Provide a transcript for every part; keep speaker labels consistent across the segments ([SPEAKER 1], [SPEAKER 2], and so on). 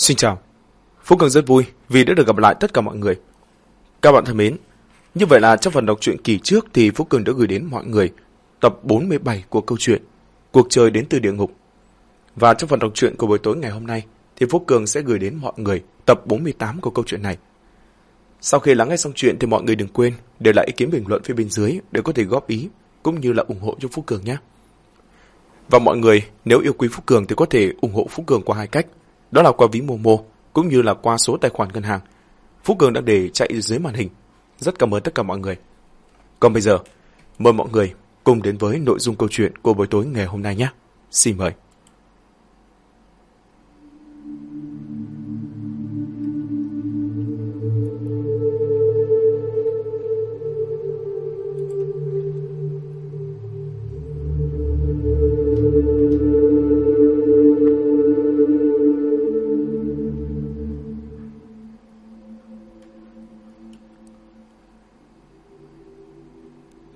[SPEAKER 1] Xin chào. Phúc Cường rất vui vì đã được gặp lại tất cả mọi người. Các bạn thân mến, như vậy là trong phần đọc truyện kỳ trước thì Phúc Cường đã gửi đến mọi người tập 47 của câu chuyện Cuộc chơi đến từ địa ngục. Và trong phần đọc truyện của buổi tối ngày hôm nay thì Phúc Cường sẽ gửi đến mọi người tập 48 của câu chuyện này. Sau khi lắng nghe xong chuyện thì mọi người đừng quên để lại ý kiến bình luận phía bên dưới để có thể góp ý cũng như là ủng hộ cho Phúc Cường nhé. Và mọi người nếu yêu quý Phúc Cường thì có thể ủng hộ Phúc Cường qua hai cách. Đó là qua ví Momo cũng như là qua số tài khoản ngân hàng. Phú Cường đã để chạy dưới màn hình. Rất cảm ơn tất cả mọi người. Còn bây giờ, mời mọi người cùng đến với nội dung câu chuyện của buổi tối ngày hôm nay nhé. Xin mời.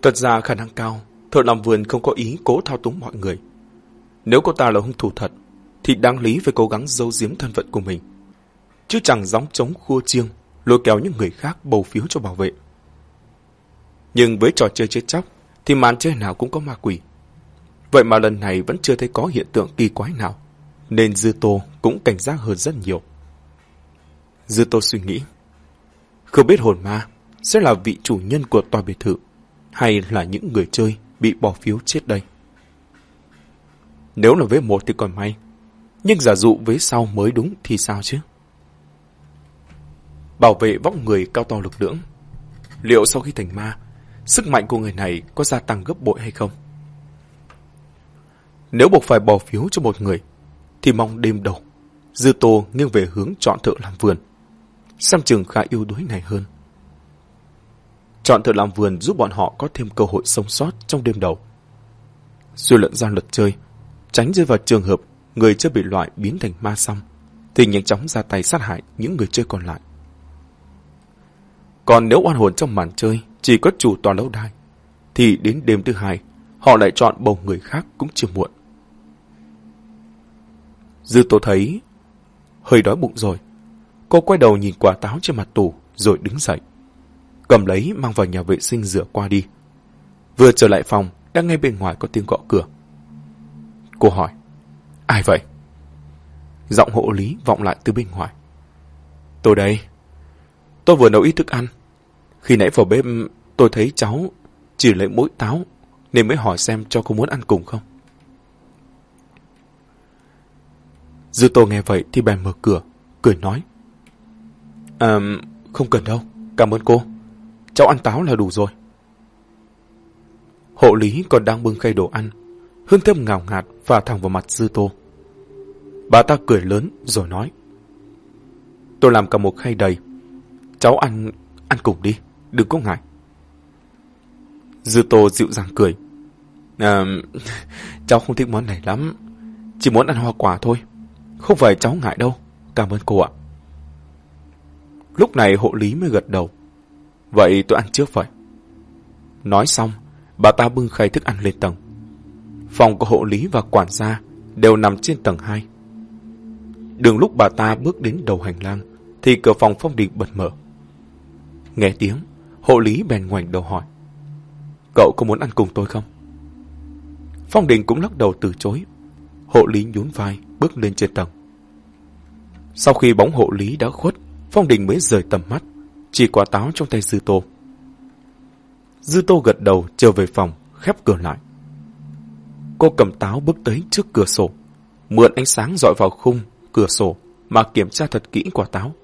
[SPEAKER 1] Thật ra khả năng cao, thợ làm vườn không có ý cố thao túng mọi người. Nếu cô ta là hung thủ thật, thì đáng lý phải cố gắng giấu giếm thân phận của mình. Chứ chẳng gióng chống khua chiêng, lôi kéo những người khác bầu phiếu cho bảo vệ. Nhưng với trò chơi chết chóc, thì màn chơi nào cũng có ma quỷ. Vậy mà lần này vẫn chưa thấy có hiện tượng kỳ quái nào, nên Dư Tô cũng cảnh giác hơn rất nhiều. Dư Tô suy nghĩ, không biết hồn ma sẽ là vị chủ nhân của tòa biệt thự hay là những người chơi bị bỏ phiếu chết đây. Nếu là vế một thì còn may, nhưng giả dụ vế sau mới đúng thì sao chứ? Bảo vệ vóc người cao to lực lưỡng. Liệu sau khi thành ma, sức mạnh của người này có gia tăng gấp bội hay không? Nếu buộc phải bỏ phiếu cho một người, thì mong đêm đầu, Dư Tô nghiêng về hướng chọn thợ làm vườn. xem chừng khá yêu đuối này hơn. Chọn thợ làm vườn giúp bọn họ có thêm cơ hội sống sót trong đêm đầu. Suy luận ra luật chơi, tránh rơi vào trường hợp người chơi bị loại biến thành ma xong, thì nhanh chóng ra tay sát hại những người chơi còn lại. Còn nếu oan hồn trong màn chơi chỉ có chủ tòa lâu đài, thì đến đêm thứ hai, họ lại chọn bầu người khác cũng chưa muộn. Dư tố thấy hơi đói bụng rồi. Cô quay đầu nhìn quả táo trên mặt tủ rồi đứng dậy cầm lấy mang vào nhà vệ sinh rửa qua đi. Vừa trở lại phòng, đang nghe bên ngoài có tiếng gõ cửa. Cô hỏi, ai vậy? Giọng hộ lý vọng lại từ bên ngoài. Tôi đây. Tôi vừa nấu ít thức ăn. Khi nãy vào bếp tôi thấy cháu chỉ lấy mỗi táo nên mới hỏi xem cho cô muốn ăn cùng không. Dư tô nghe vậy thì bèn mở cửa, cười nói. À, không cần đâu, cảm ơn cô. Cháu ăn táo là đủ rồi. Hộ lý còn đang bưng khay đồ ăn, hương thơm ngào ngạt và thẳng vào mặt dư tô. Bà ta cười lớn rồi nói. Tôi làm cả một khay đầy. Cháu ăn, ăn cùng đi, đừng có ngại. Dư tô dịu dàng cười. À, cháu không thích món này lắm. Chỉ muốn ăn hoa quả thôi. Không phải cháu ngại đâu. Cảm ơn cô ạ. Lúc này hộ lý mới gật đầu. Vậy tôi ăn trước vậy. Nói xong, bà ta bưng khay thức ăn lên tầng. Phòng của hộ lý và quản gia đều nằm trên tầng 2. Đường lúc bà ta bước đến đầu hành lang, thì cửa phòng phong đình bật mở. Nghe tiếng, hộ lý bèn ngoảnh đầu hỏi. Cậu có muốn ăn cùng tôi không? Phong đình cũng lắc đầu từ chối. Hộ lý nhún vai, bước lên trên tầng. Sau khi bóng hộ lý đã khuất, Phong đình mới rời tầm mắt, chỉ quả táo trong tay Dư Tô. Dư Tô gật đầu trở về phòng, khép cửa lại. Cô cầm táo bước tới trước cửa sổ, mượn ánh sáng dọi vào khung cửa sổ mà kiểm tra thật kỹ quả táo.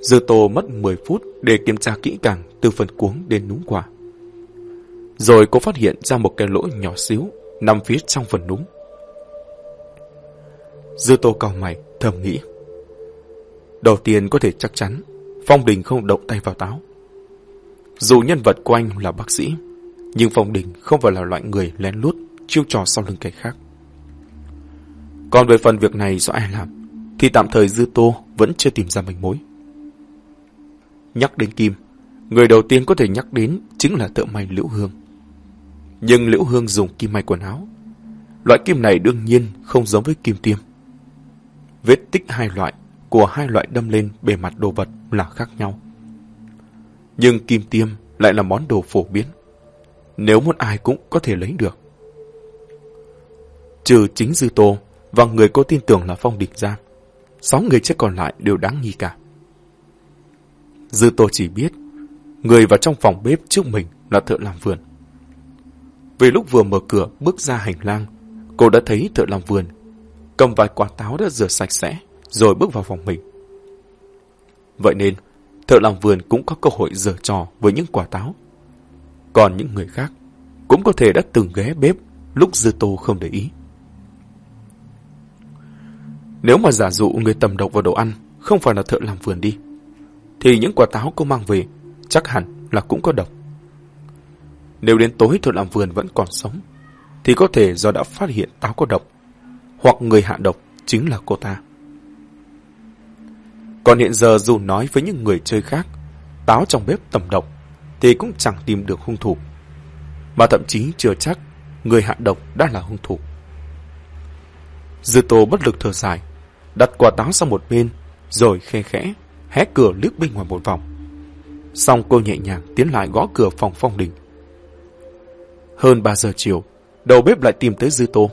[SPEAKER 1] Dư Tô mất 10 phút để kiểm tra kỹ càng từ phần cuống đến núm quả. Rồi cô phát hiện ra một cái lỗ nhỏ xíu nằm phía trong phần núm. Dư Tô cau mày, thầm nghĩ. Đầu tiên có thể chắc chắn Phong Đình không động tay vào táo. Dù nhân vật của anh là bác sĩ, nhưng Phong Đình không phải là loại người lén lút, chiêu trò sau lưng kẻ khác. Còn về phần việc này do ai làm, thì tạm thời Dư Tô vẫn chưa tìm ra manh mối. Nhắc đến Kim, người đầu tiên có thể nhắc đến chính là thợ may Liễu Hương. Nhưng Liễu Hương dùng kim may quần áo. Loại kim này đương nhiên không giống với kim tiêm. vết tích hai loại của hai loại đâm lên bề mặt đồ vật là khác nhau. Nhưng kim tiêm lại là món đồ phổ biến. Nếu muốn ai cũng có thể lấy được. Trừ chính Dư Tô và người cô tin tưởng là Phong Địch ra, sáu người chết còn lại đều đáng nghi cả. Dư Tô chỉ biết, người vào trong phòng bếp trước mình là thợ làm vườn. Vì lúc vừa mở cửa bước ra hành lang, cô đã thấy thợ làm vườn cầm vài quả táo đã rửa sạch sẽ, rồi bước vào phòng mình. Vậy nên, thợ làm vườn cũng có cơ hội giở trò với những quả táo. Còn những người khác cũng có thể đã từng ghé bếp lúc Dư Tô không để ý. Nếu mà giả dụ người tầm độc vào đồ ăn không phải là thợ làm vườn đi, thì những quả táo cô mang về chắc hẳn là cũng có độc. Nếu đến tối thợ làm vườn vẫn còn sống, thì có thể do đã phát hiện táo có độc, hoặc người hạ độc chính là cô ta. Còn hiện giờ dù nói với những người chơi khác, táo trong bếp tầm độc, thì cũng chẳng tìm được hung thủ. Mà thậm chí chưa chắc người hạ độc đã là hung thủ. Dư tô bất lực thở dài, đặt quả táo sang một bên, rồi khe khẽ, hé cửa liếc bên ngoài một vòng. Xong cô nhẹ nhàng tiến lại gõ cửa phòng phong đình. Hơn 3 giờ chiều, đầu bếp lại tìm tới Dư Tô.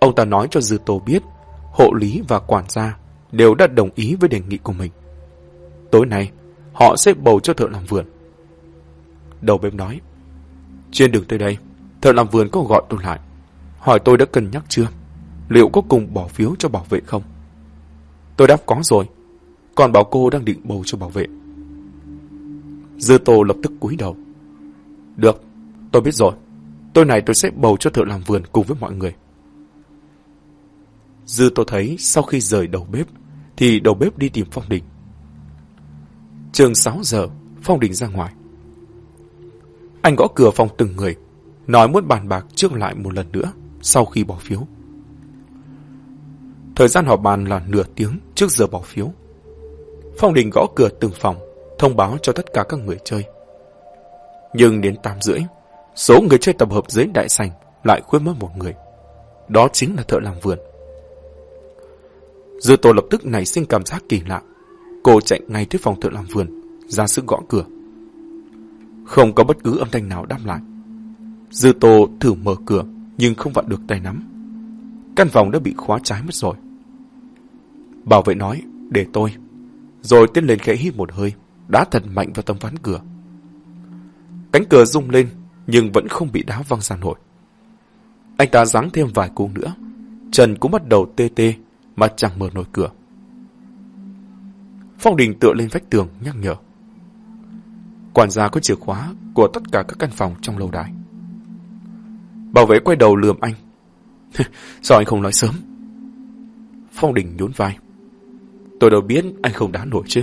[SPEAKER 1] Ông ta nói cho Dư Tô biết, hộ lý và quản gia đều đã đồng ý với đề nghị của mình. Tối nay, họ sẽ bầu cho thợ làm vườn. Đầu bếp nói, trên đường tới đây, thợ làm vườn có gọi tôi lại, hỏi tôi đã cân nhắc chưa, liệu có cùng bỏ phiếu cho bảo vệ không? Tôi đáp có rồi, còn bảo cô đang định bầu cho bảo vệ. Dư Tô lập tức cúi đầu. Được, tôi biết rồi. Tối nay tôi sẽ bầu cho thợ làm vườn cùng với mọi người. Dư Tô thấy sau khi rời đầu bếp, thì đầu bếp đi tìm Phong Đình. Trường 6 giờ, Phong Đình ra ngoài. Anh gõ cửa phòng từng người, nói muốn bàn bạc trước lại một lần nữa sau khi bỏ phiếu. Thời gian họp bàn là nửa tiếng trước giờ bỏ phiếu. Phong Đình gõ cửa từng phòng, thông báo cho tất cả các người chơi. Nhưng đến 8 rưỡi, số người chơi tập hợp dưới đại sảnh lại khuyết mất một người. Đó chính là thợ làm vườn. Dư Tô lập tức nảy sinh cảm giác kỳ lạ. Cô chạy ngay tới phòng thượng làm vườn, ra sức gõ cửa. Không có bất cứ âm thanh nào đáp lại. Dư Tô thử mở cửa, nhưng không vặn được tay nắm. Căn phòng đã bị khóa trái mất rồi. Bảo vệ nói, để tôi. Rồi tiến lên khẽ hít một hơi, đá thật mạnh vào tấm ván cửa. Cánh cửa rung lên, nhưng vẫn không bị đá văng ra nổi. Anh ta giáng thêm vài cú nữa. Trần cũng bắt đầu tê tê mà chẳng mở nổi cửa. Phong Đình tựa lên vách tường nhắc nhở. Quản gia có chìa khóa của tất cả các căn phòng trong lâu đài. Bảo vệ quay đầu lườm anh. Sao anh không nói sớm? Phong Đình nhún vai. Tôi đâu biết anh không đá nổi chứ.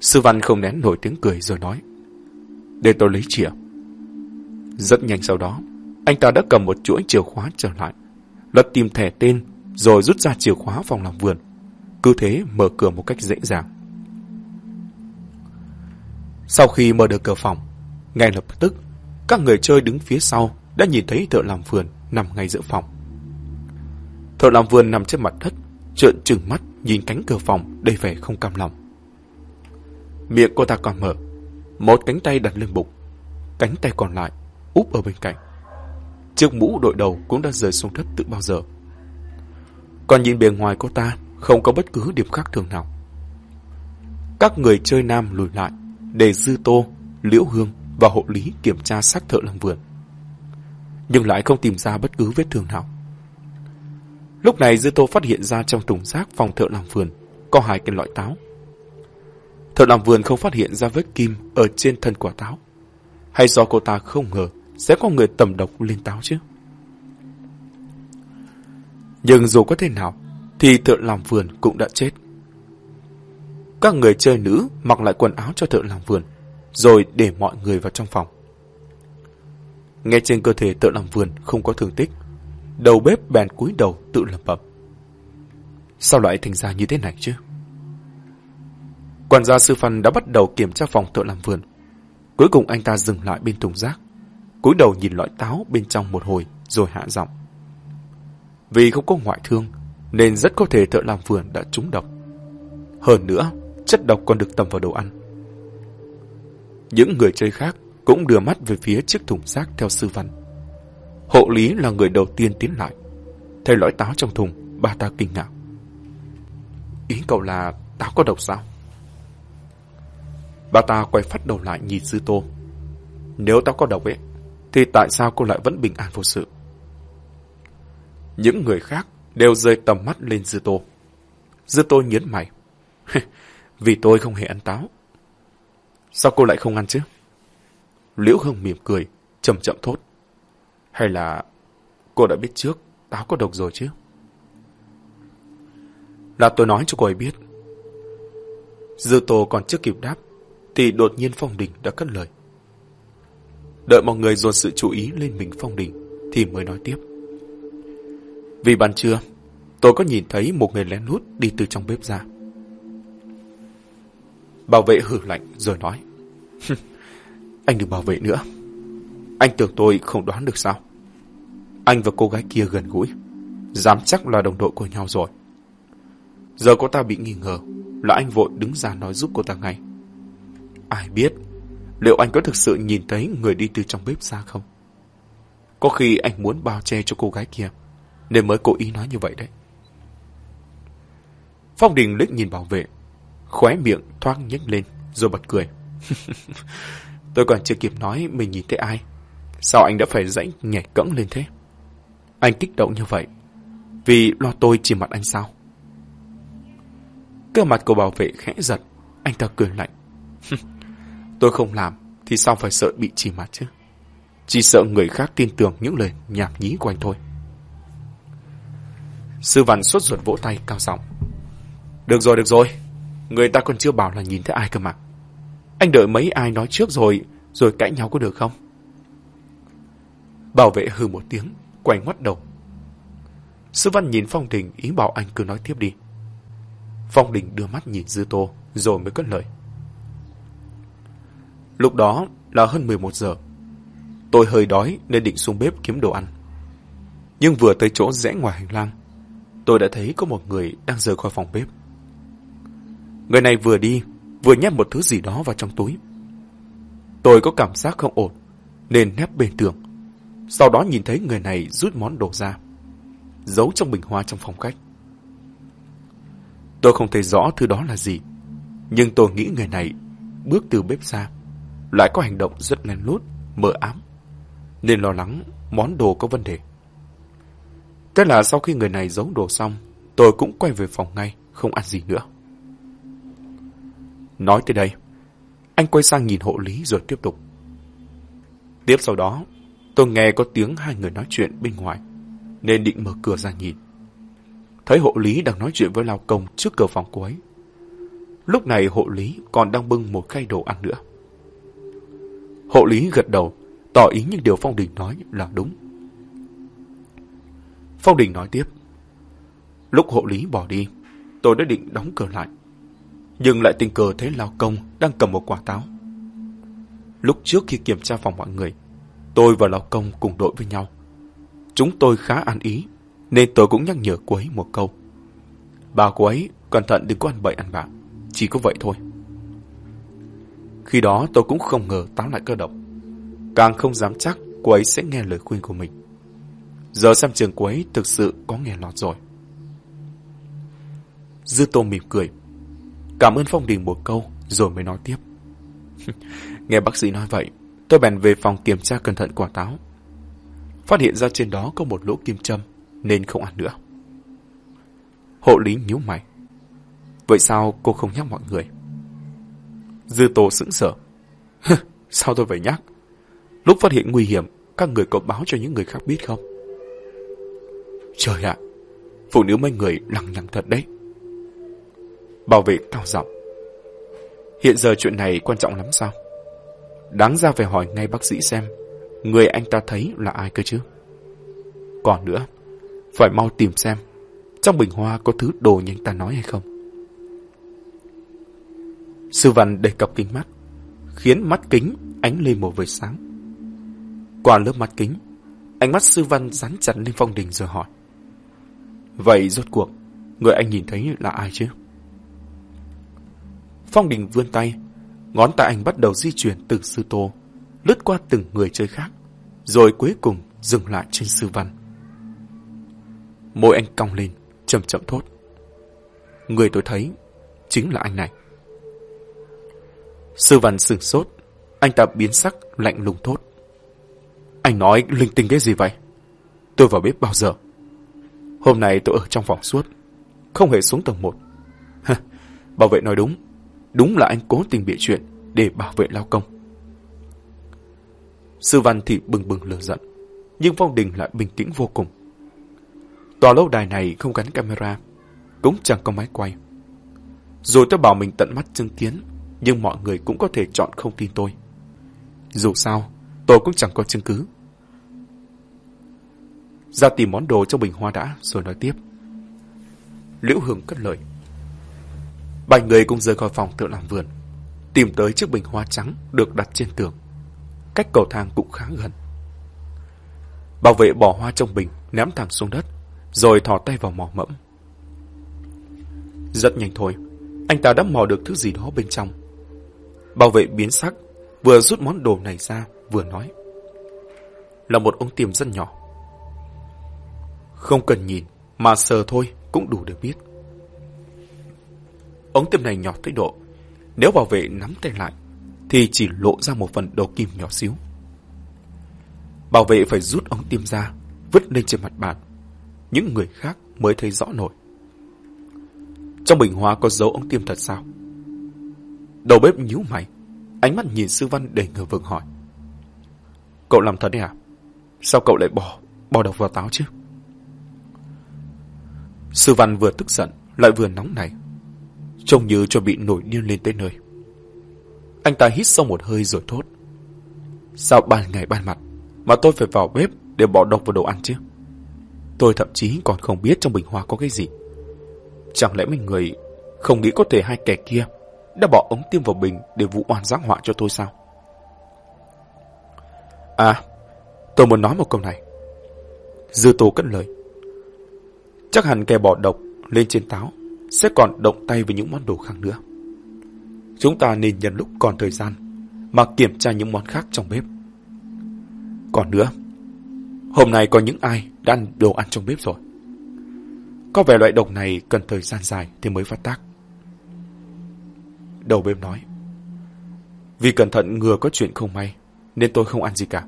[SPEAKER 1] Sư Văn không nén nổi tiếng cười rồi nói. Để tôi lấy chìa. Rất nhanh sau đó, anh ta đã cầm một chuỗi chìa khóa trở lại, lật tìm thẻ tên rồi rút ra chìa khóa phòng làm vườn. Cứ thế mở cửa một cách dễ dàng. Sau khi mở được cửa phòng, ngay lập tức, các người chơi đứng phía sau đã nhìn thấy thợ làm vườn nằm ngay giữa phòng. Thợ làm vườn nằm trên mặt đất, trợn trừng mắt nhìn cánh cửa phòng đầy vẻ không cam lòng. Miệng cô ta còn mở, một cánh tay đặt lên bụng, cánh tay còn lại úp ở bên cạnh. Chiếc mũ đội đầu cũng đã rơi xuống đất từ bao giờ. Còn nhìn bề ngoài cô ta không có bất cứ điểm khác thường nào. Các người chơi nam lùi lại để Dư Tô, Liễu Hương và hộ lý kiểm tra xác thợ làm vườn. Nhưng lại không tìm ra bất cứ vết thương nào. Lúc này Dư Tô phát hiện ra trong thùng rác phòng thợ làm vườn có hai cái loại táo. Thợ làm vườn không phát hiện ra vết kim ở trên thân quả táo. Hay do cô ta không ngờ sẽ có người tầm độc lên táo chứ? Nhưng dù có thế nào, thì thợ làm vườn cũng đã chết. Các người chơi nữ mặc lại quần áo cho thợ làm vườn, rồi để mọi người vào trong phòng. Nghe trên cơ thể thợ làm vườn không có thương tích, đầu bếp bèn cúi đầu tự lẩm bẩm. Sao lại thành ra như thế này chứ? Quản gia sư phân đã bắt đầu kiểm tra phòng thợ làm vườn. Cuối cùng anh ta dừng lại bên thùng rác, cúi đầu nhìn loại táo bên trong một hồi rồi hạ giọng. Vì không có ngoại thương, nên rất có thể thợ làm vườn đã trúng độc. Hơn nữa, chất độc còn được tầm vào đồ ăn. Những người chơi khác cũng đưa mắt về phía chiếc thùng rác theo sư văn. Hộ lý là người đầu tiên tiến lại. Thấy lõi táo trong thùng, bà ta kinh ngạc. Ý cậu là táo có độc sao? Bà ta quay phát đầu lại nhìn sư Tô. Nếu táo có độc ấy, thì tại sao cô lại vẫn bình an vô sự? Những người khác đều rơi tầm mắt lên Dư Tô. Dư Tô nhấn mày. Vì tôi không hề ăn táo. Sao cô lại không ăn chứ? Liễu hương mỉm cười, chậm chậm thốt. Hay là cô đã biết trước táo có độc rồi chứ? Là tôi nói cho cô ấy biết. Dư Tô còn chưa kịp đáp, thì đột nhiên Phong Đình đã cất lời. Đợi mọi người dồn sự chú ý lên mình Phong Đình, thì mới nói tiếp. Vì ban trưa, tôi có nhìn thấy một người lén lút đi từ trong bếp ra. Bảo vệ hử lạnh rồi nói. anh đừng bảo vệ nữa. Anh tưởng tôi không đoán được sao. Anh và cô gái kia gần gũi. Dám chắc là đồng đội của nhau rồi. Giờ cô ta bị nghi ngờ là anh vội đứng ra nói giúp cô ta ngay. Ai biết, liệu anh có thực sự nhìn thấy người đi từ trong bếp ra không? Có khi anh muốn bao che cho cô gái kia, nên mới cố ý nói như vậy đấy. Phong Đình liếc nhìn bảo vệ, khóe miệng thoáng nhếch lên, rồi bật cười. Tôi còn chưa kịp nói mình nhìn thấy ai. Sao anh đã phải dãy nhảy cẫng lên thế? Anh kích động như vậy, vì lo tôi chỉ mặt anh sao? Cơ mặt của bảo vệ khẽ giật, anh ta cười lạnh. tôi không làm, thì sao phải sợ bị chỉ mặt chứ? Chỉ sợ người khác tin tưởng những lời nhảm nhí của anh thôi. Sư văn sốt ruột vỗ tay cao giọng. Được rồi, được rồi. Người ta còn chưa bảo là nhìn thấy ai cơ mà. Anh đợi mấy ai nói trước rồi, rồi cãi nhau có được không? Bảo vệ hừ một tiếng, quay ngoắt đầu. Sư văn nhìn Phong Đình ý bảo anh cứ nói tiếp đi. Phong Đình đưa mắt nhìn Dư Tô, rồi mới cất lời. Lúc đó là hơn 11 giờ. Tôi hơi đói nên định xuống bếp kiếm đồ ăn. Nhưng vừa tới chỗ rẽ ngoài hành lang, tôi đã thấy có một người đang rời khỏi phòng bếp. Người này vừa đi, vừa nhét một thứ gì đó vào trong túi. Tôi có cảm giác không ổn, nên nép bên tường. Sau đó nhìn thấy người này rút món đồ ra, giấu trong bình hoa trong phòng khách. Tôi không thấy rõ thứ đó là gì, nhưng tôi nghĩ người này bước từ bếp ra, lại có hành động rất lén lút, mờ ám, nên lo lắng món đồ có vấn đề. Thế là sau khi người này giấu đồ xong, tôi cũng quay về phòng ngay, không ăn gì nữa. Nói tới đây, anh quay sang nhìn hộ lý rồi tiếp tục. Tiếp sau đó, tôi nghe có tiếng hai người nói chuyện bên ngoài, nên định mở cửa ra nhìn. Thấy hộ lý đang nói chuyện với lao công trước cửa phòng cô ấy. Lúc này hộ lý còn đang bưng một khay đồ ăn nữa. Hộ lý gật đầu, tỏ ý những điều Phong Đình nói là đúng. Phong Đình nói tiếp. Lúc hộ lý bỏ đi, tôi đã định đóng cửa lại nhưng lại tình cờ thấy Lao Công đang cầm một quả táo. Lúc trước khi kiểm tra phòng mọi người, tôi và Lao Công cùng đội với nhau. Chúng tôi khá an ý, nên tôi cũng nhắc nhở cô ấy một câu. Bà cô ấy cẩn thận đừng có ăn bậy ăn bạ, chỉ có vậy thôi. Khi đó tôi cũng không ngờ táo lại cơ động. Càng không dám chắc cô ấy sẽ nghe lời khuyên của mình. Giờ xem trường cô ấy thực sự có nghe lọt rồi. Dư Tô mỉm cười. Cảm ơn Phong Đình một câu, rồi mới nói tiếp. Nghe bác sĩ nói vậy, tôi bèn về phòng kiểm tra cẩn thận quả táo. Phát hiện ra trên đó có một lỗ kim châm, nên không ăn nữa. Hộ lý nhíu mày. Vậy sao cô không nhắc mọi người? Dư Tô sững sờ. sao tôi phải nhắc? Lúc phát hiện nguy hiểm, các người có báo cho những người khác biết không? Trời ạ, phụ nữ mấy người lằng nhằng thật đấy. Bảo vệ cao giọng. Hiện giờ chuyện này quan trọng lắm sao? Đáng ra phải hỏi ngay bác sĩ xem người anh ta thấy là ai cơ chứ? Còn nữa, phải mau tìm xem trong bình hoa có thứ đồ như anh ta nói hay không. Sư văn đề cập kính mắt, khiến mắt kính ánh lên một vệt sáng. Qua lớp mắt kính, ánh mắt sư văn dán chặt lên phong đình rồi hỏi. Vậy rốt cuộc, Người anh nhìn thấy là ai chứ? Phong Đình vươn tay, ngón tay anh bắt đầu di chuyển từ sư tô, lướt qua từng người chơi khác, rồi cuối cùng dừng lại trên sư văn. Môi anh cong lên, chậm chậm thốt. Người tôi thấy chính là anh này. Sư văn sửng sốt, anh ta biến sắc, lạnh lùng thốt. Anh nói linh tinh cái gì vậy? Tôi vào bếp bao giờ? Hôm nay tôi ở trong phòng suốt, không hề xuống tầng 1. bảo vệ nói đúng, đúng là anh cố tình bịa chuyện để bảo vệ lao công. Sư văn thì bừng bừng lửa giận, nhưng Phong Đình lại bình tĩnh vô cùng. Tòa lâu đài này không gắn camera, cũng chẳng có máy quay. Rồi tôi bảo mình tận mắt chứng kiến, nhưng mọi người cũng có thể chọn không tin tôi. Dù sao, tôi cũng chẳng có chứng cứ. Ra tìm món đồ trong bình hoa đã, rồi nói tiếp. Liễu Hương cất lời. Bảy người cùng rời khỏi phòng tự làm vườn, tìm tới chiếc bình hoa trắng được đặt trên tường. Cách cầu thang cũng khá gần. Bảo vệ bỏ hoa trong bình, ném thẳng xuống đất, rồi thò tay vào mò mẫm. Rất nhanh thôi, anh ta đã mò được thứ gì đó bên trong. Bảo vệ biến sắc, vừa rút món đồ này ra, vừa nói. Là một ống tiêm rất nhỏ. Không cần nhìn, mà sờ thôi cũng đủ để biết. Ống tiêm này nhỏ tới độ, nếu bảo vệ nắm tay lại, thì chỉ lộ ra một phần đầu kim nhỏ xíu. Bảo vệ phải rút ống tiêm ra, vứt lên trên mặt bàn. Những người khác mới thấy rõ nổi. Trong bình hoa có dấu ống tiêm thật sao? Đầu bếp nhíu mày, ánh mắt nhìn sư văn đầy ngờ vực hỏi. Cậu làm thật đấy à? Sao cậu lại bỏ, bỏ độc vào táo chứ? Sư văn vừa tức giận, lại vừa nóng nảy. Trông như cho bị nổi điên lên tới nơi. Anh ta hít sâu một hơi rồi thốt. Sao ban ngày ban mặt mà tôi phải vào bếp để bỏ độc vào đồ ăn chứ? Tôi thậm chí còn không biết trong bình hoa có cái gì. Chẳng lẽ mình người không nghĩ có thể hai kẻ kia đã bỏ ống tiêm vào bình để vụ oan giáng họa cho tôi sao? À, tôi muốn nói một câu này. Dư tố cất lời. Chắc hẳn kẻ bỏ độc lên trên táo sẽ còn động tay với những món đồ khác nữa. Chúng ta nên nhân lúc còn thời gian mà kiểm tra những món khác trong bếp. Còn nữa, hôm nay có những ai đã ăn đồ ăn trong bếp rồi. Có vẻ loại độc này cần thời gian dài thì mới phát tác. Đầu bếp nói, vì cẩn thận ngừa có chuyện không may, nên tôi không ăn gì cả.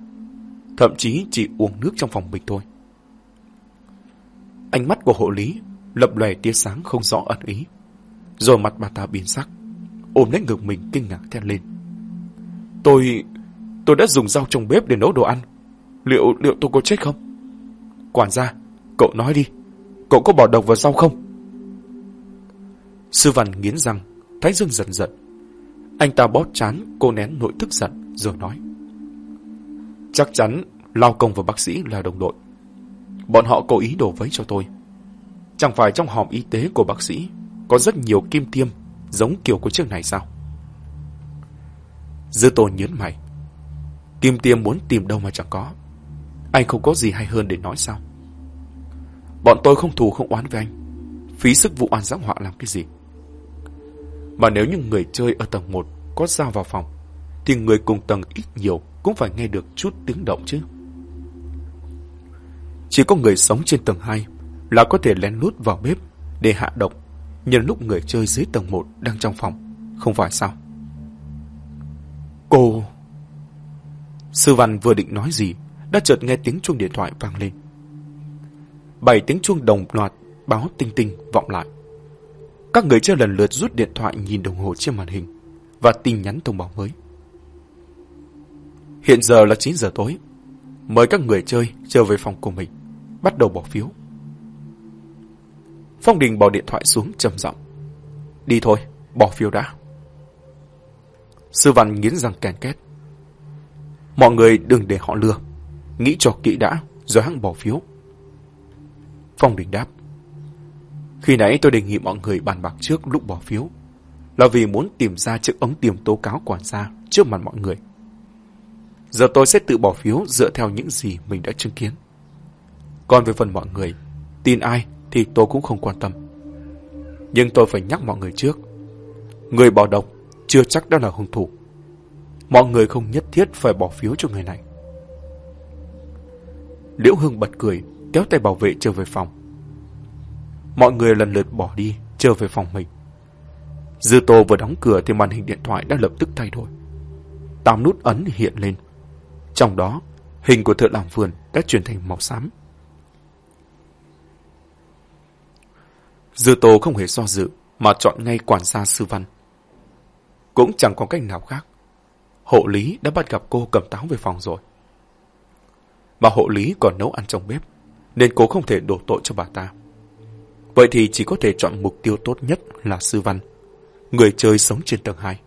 [SPEAKER 1] Thậm chí chỉ uống nước trong phòng mình thôi. Ánh mắt của hộ lý lập lòe tia sáng không rõ ẩn ý. Rồi mặt bà ta biến sắc, ôm lấy ngực mình kinh ngạc thét lên. Tôi... tôi đã dùng dao trong bếp để nấu đồ ăn. Liệu... liệu tôi có chết không? Quản gia, cậu nói đi, cậu có bỏ độc vào rau không? Sư văn nghiến răng, Thái Dương giận giận. Anh ta bóp chán, cô nén nội tức giận, rồi nói. Chắc chắn, Lao Công và bác sĩ là đồng đội. Bọn họ cố ý đổ vấy cho tôi. Chẳng phải trong hòm y tế của bác sĩ có rất nhiều kim tiêm giống kiểu của chiếc này sao? Dư tôi nhớn mày. Kim tiêm muốn tìm đâu mà chẳng có. Anh không có gì hay hơn để nói sao? Bọn tôi không thù không oán với anh. Phí sức vụ oan giáng họa làm cái gì? Mà nếu những người chơi ở tầng 1 có dao vào phòng, thì người cùng tầng ít nhiều cũng phải nghe được chút tiếng động chứ. Chỉ có người sống trên tầng 2 là có thể lén lút vào bếp để hạ độc nhân lúc người chơi dưới tầng 1 đang trong phòng, không phải sao? Cô... Sư Văn vừa định nói gì, đã chợt nghe tiếng chuông điện thoại vang lên. Bảy tiếng chuông đồng loạt báo tinh tinh vọng lại. Các người chơi lần lượt rút điện thoại nhìn đồng hồ trên màn hình và tin nhắn thông báo mới. Hiện giờ là 9 giờ tối. Mời các người chơi trở về phòng của mình, bắt đầu bỏ phiếu. Phong Đình bỏ điện thoại xuống trầm giọng. Đi thôi, bỏ phiếu đã. Sư Văn nghiến răng kèn két. Mọi người đừng để họ lừa. Nghĩ cho kỹ đã, rồi hãng bỏ phiếu. Phong Đình đáp. Khi nãy tôi đề nghị mọi người bàn bạc trước lúc bỏ phiếu, là vì muốn tìm ra chiếc ống tiềm tố cáo quản gia trước mặt mọi người. Giờ tôi sẽ tự bỏ phiếu dựa theo những gì mình đã chứng kiến. Còn về phần mọi người, tin ai thì tôi cũng không quan tâm. Nhưng tôi phải nhắc mọi người trước. Người bỏ độc chưa chắc đã là hung thủ. Mọi người không nhất thiết phải bỏ phiếu cho người này. Liễu Hương bật cười, kéo tay bảo vệ trở về phòng. Mọi người lần lượt bỏ đi, trở về phòng mình. Dư Tô vừa đóng cửa thì màn hình điện thoại đã lập tức thay đổi. Tám nút ấn hiện lên. Trong đó, hình của thợ làm vườn đã chuyển thành màu xám. Dư Tô không hề do dự mà chọn ngay quản gia sư văn. Cũng chẳng có cách nào khác. Hộ lý đã bắt gặp cô cầm táo về phòng rồi. Mà hộ lý còn nấu ăn trong bếp, nên cô không thể đổ tội cho bà ta. Vậy thì chỉ có thể chọn mục tiêu tốt nhất là sư văn, người chơi sống trên tầng 2.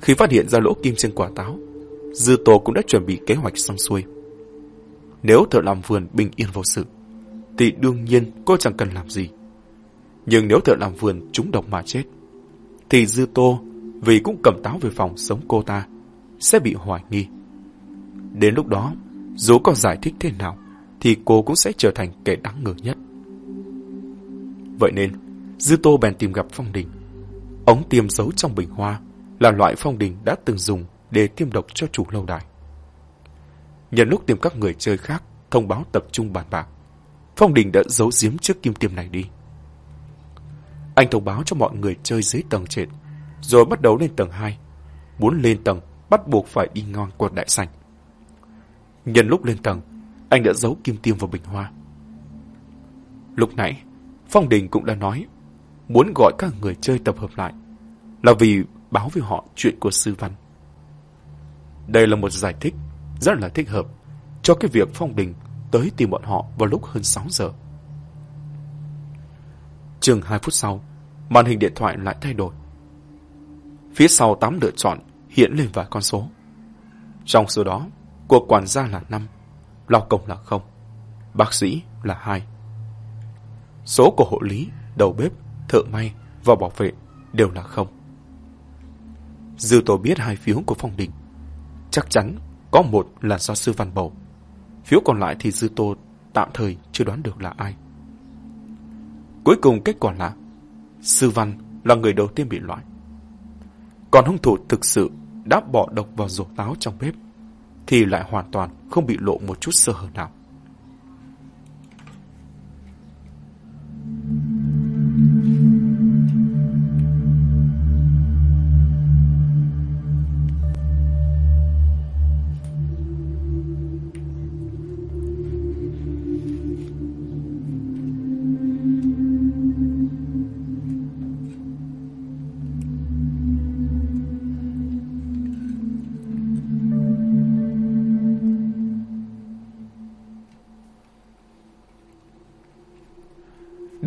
[SPEAKER 1] Khi phát hiện ra lỗ kim trên quả táo, Dư Tô cũng đã chuẩn bị kế hoạch xong xuôi. Nếu thợ làm vườn bình yên vô sự, thì đương nhiên cô chẳng cần làm gì. Nhưng nếu thợ làm vườn trúng độc mà chết, thì Dư Tô vì cũng cầm táo về phòng sống cô ta sẽ bị hoài nghi. Đến lúc đó, dù có giải thích thế nào, thì cô cũng sẽ trở thành kẻ đáng ngờ nhất. Vậy nên, Dư Tô bèn tìm gặp Phong Đình. Ống tiêm giấu trong bình hoa là loại Phong Đình đã từng dùng để tiêm độc cho chủ lâu đài. Nhân lúc tìm các người chơi khác thông báo tập trung bàn bạc, Phong Đình đã giấu giếm chiếc kim tiêm này đi. Anh thông báo cho mọi người chơi dưới tầng trệt, rồi bắt đầu lên tầng 2. Muốn lên tầng, bắt buộc phải đi ngon qua đại sảnh. Nhân lúc lên tầng, anh đã giấu kim tiêm vào bình hoa. Lúc nãy, Phong Đình cũng đã nói, muốn gọi các người chơi tập hợp lại, là vì báo với họ chuyện của Sư Văn. Đây là một giải thích rất là thích hợp cho cái việc Phong Đình tới tìm bọn họ vào lúc hơn 6 giờ. Chừng 2 phút sau, màn hình điện thoại lại thay đổi. Phía sau 8 lựa chọn hiện lên vài con số. Trong số đó, của quản gia là 5, lao công là 0, bác sĩ là 2. Số của hộ lý, đầu bếp, thợ may và bảo vệ đều là 0. Dư tổ biết hai phiếu của phòng Đình. Chắc chắn có một là do sư văn bầu. Phiếu còn lại thì Dư Tô tạm thời chưa đoán được là ai. Cuối cùng kết quả là, Sư Văn là người đầu tiên bị loại. Còn hung thủ thực sự đã bỏ độc vào rổ táo trong bếp, thì lại hoàn toàn không bị lộ một chút sơ hở nào.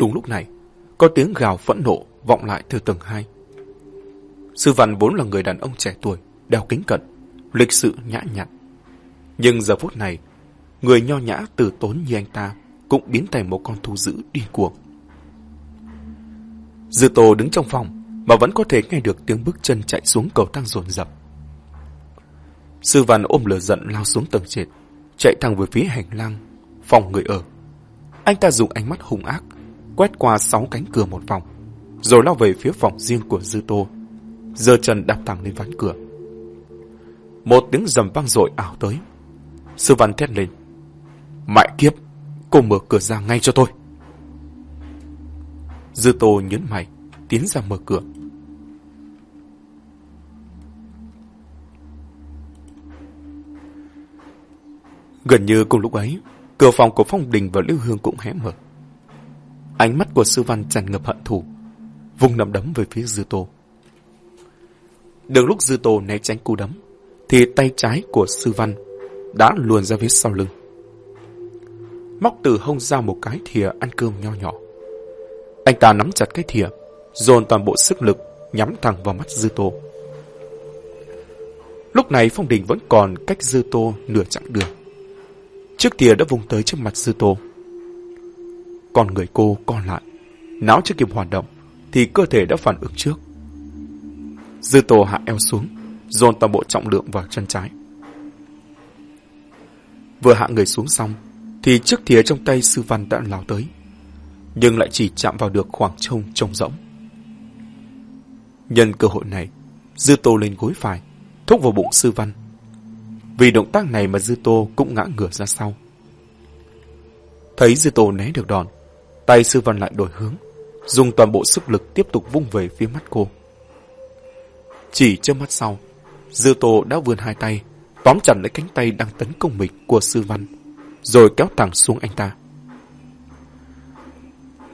[SPEAKER 1] Đúng lúc này, có tiếng gào phẫn nộ vọng lại từ tầng hai. Sư Văn vốn là người đàn ông trẻ tuổi, đeo kính cận, lịch sự nhã nhặn. Nhưng giờ phút này, người nho nhã từ tốn như anh ta cũng biến thành một con thú dữ điên cuồng. Dư Tô đứng trong phòng mà vẫn có thể nghe được tiếng bước chân chạy xuống cầu thang dồn dập. Sư Văn ôm lửa giận lao xuống tầng trệt, chạy thẳng về phía hành lang, phòng người ở. Anh ta dùng ánh mắt hung ác, quét qua sáu cánh cửa một vòng, rồi lao về phía phòng riêng của Dư Tô, giơ chân đạp thẳng lên ván cửa. Một tiếng rầm vang dội ảo tới. Sư Văn thét lên. Mẹ kiếp, cô mở cửa ra ngay cho tôi. Dư Tô nhấn mày, tiến ra mở cửa. Gần như cùng lúc ấy, cửa phòng của Phong Đình và Lưu Hương cũng hé mở. Ánh mắt của sư văn tràn ngập hận thù, vùng nằm đấm về phía Dư Tô. Đường lúc Dư Tô né tránh cú đấm, thì tay trái của sư văn đã luồn ra phía sau lưng. Móc từ hông ra một cái thìa ăn cơm nho nhỏ. Anh ta nắm chặt cái thìa, dồn toàn bộ sức lực nhắm thẳng vào mắt Dư Tô. Lúc này Phong Đình vẫn còn cách Dư Tô nửa chặng đường. Chiếc thìa đã vùng tới trước mặt Dư Tô con người cô còn lại, não chưa kịp hoạt động, thì cơ thể đã phản ứng trước. Dư Tô hạ eo xuống, dồn toàn bộ trọng lượng vào chân trái. Vừa hạ người xuống xong, thì chiếc thìa trong tay sư văn đã lao tới. nhưng lại chỉ chạm vào được khoảng trông trông rỗng. Nhân cơ hội này, Dư Tô lên gối phải, thúc vào bụng Sư Văn. Vì động tác này mà Dư Tô cũng ngã ngửa ra sau. Thấy Dư Tô né được đòn, tay Sư Văn lại đổi hướng, dùng toàn bộ sức lực tiếp tục vung về phía mắt cô. Chỉ trước mắt sau, Dư Tô đã vươn hai tay, tóm chặt lấy cánh tay đang tấn công mình của Sư Văn, rồi kéo thẳng xuống anh ta.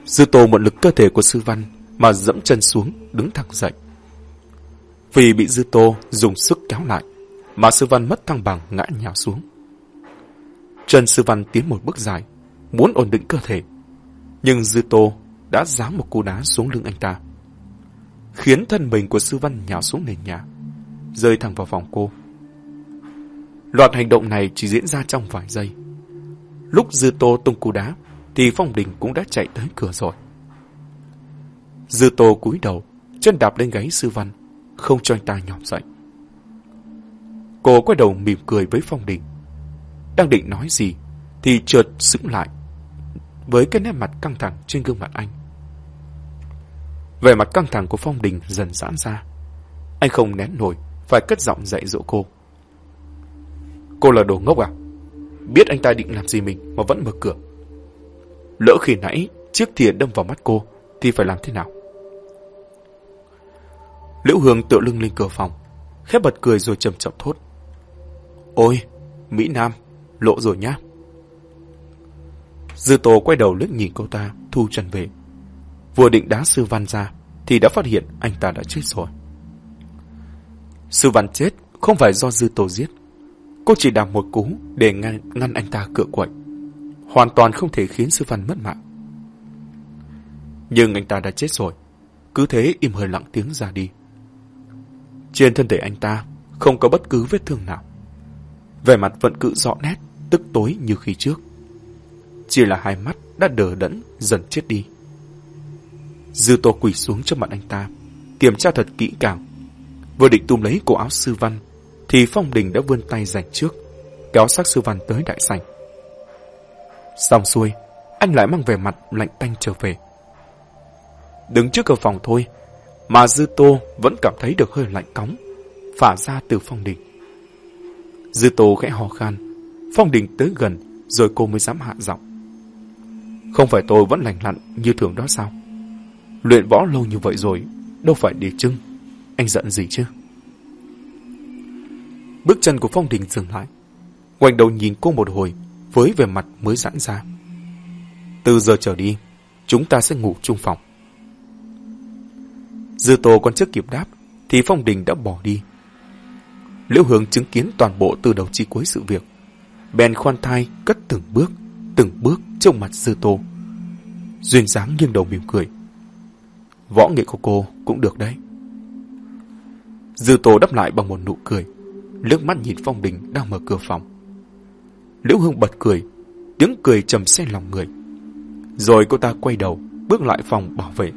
[SPEAKER 1] Dư Tô mượn lực cơ thể của Sư Văn mà dẫm chân xuống, đứng thẳng dậy. Vì bị Dư Tô dùng sức kéo lại, mà Sư Văn mất thăng bằng ngã nhào xuống. Chân Sư Văn tiến một bước dài, muốn ổn định cơ thể, nhưng Dư Tô đã giáng một cú đá xuống lưng anh ta, khiến thân mình của Sư Văn nhào xuống nền nhà, rơi thẳng vào vòng cô. Loạt hành động này chỉ diễn ra trong vài giây. Lúc Dư Tô tung cú đá, thì Phong Đình cũng đã chạy tới cửa rồi. Dư Tô cúi đầu, chân đạp lên gáy Sư Văn, không cho anh ta nhòm dậy. Cô quay đầu mỉm cười với Phong Đình. Đang định nói gì, thì chợt sững lại, với cái nét mặt căng thẳng trên gương mặt anh. Vẻ mặt căng thẳng của Phong Đình dần giãn ra. Anh không nén nổi, phải cất giọng dạy dỗ cô. Cô là đồ ngốc à? Biết anh ta định làm gì mình mà vẫn mở cửa. Lỡ khi nãy chiếc thìa đâm vào mắt cô thì phải làm thế nào? Liễu Hương tựa lưng lên cửa phòng, khép bật cười rồi chậm chậm thốt. Ôi, Mỹ Nam, lộ rồi nhá. Dư Tô quay đầu liếc nhìn cô ta, thu chân về. Vừa định đá Sư Văn ra, thì đã phát hiện anh ta đã chết rồi. Sư Văn chết không phải do Dư Tô giết. Cô chỉ đạp một cú để ngăn, ngăn anh ta cựa quậy. Hoàn toàn không thể khiến Sư Văn mất mạng. Nhưng anh ta đã chết rồi. Cứ thế im hơi lặng tiếng ra đi. Trên thân thể anh ta không có bất cứ vết thương nào. Vẻ mặt vẫn cự rõ nét, tức tối như khi trước. Chỉ là hai mắt đã đờ đẫn, dần chết đi. Dư tô quỳ xuống trước mặt anh ta, kiểm tra thật kỹ càng. Vừa định túm lấy cổ áo sư văn, thì Phong Đình đã vươn tay giành trước, kéo xác sư văn tới đại sảnh. Xong xuôi, anh lại mang về mặt lạnh tanh trở về. Đứng trước cửa phòng thôi, mà Dư Tô vẫn cảm thấy được hơi lạnh cóng, phả ra từ Phong Đình. Dư Tô khẽ hò khan, Phong Đình tới gần, rồi cô mới dám hạ giọng. Không phải tôi vẫn lành lặn như thường đó sao? Luyện võ lâu như vậy rồi, đâu phải để trưng. Anh giận gì chứ? Bước chân của Phong Đình dừng lại. Quanh đầu nhìn cô một hồi, với vẻ mặt mới giãn ra. Từ giờ trở đi, chúng ta sẽ ngủ chung phòng. Dư Tô còn chưa kịp đáp, thì Phong Đình đã bỏ đi. Liễu Hương chứng kiến toàn bộ từ đầu chi cuối sự việc. Bèn khoan thai cất từng bước, từng bước trong mặt Dư Tô. Duyên dáng nghiêng đầu mỉm cười. Võ nghệ của cô cũng được đấy. Dư Tô đáp lại bằng một nụ cười, lướt mắt nhìn Phong Đình đang mở cửa phòng. Liễu Hương bật cười, tiếng cười trầm xen lòng người. Rồi cô ta quay đầu, bước lại phòng bảo vệ,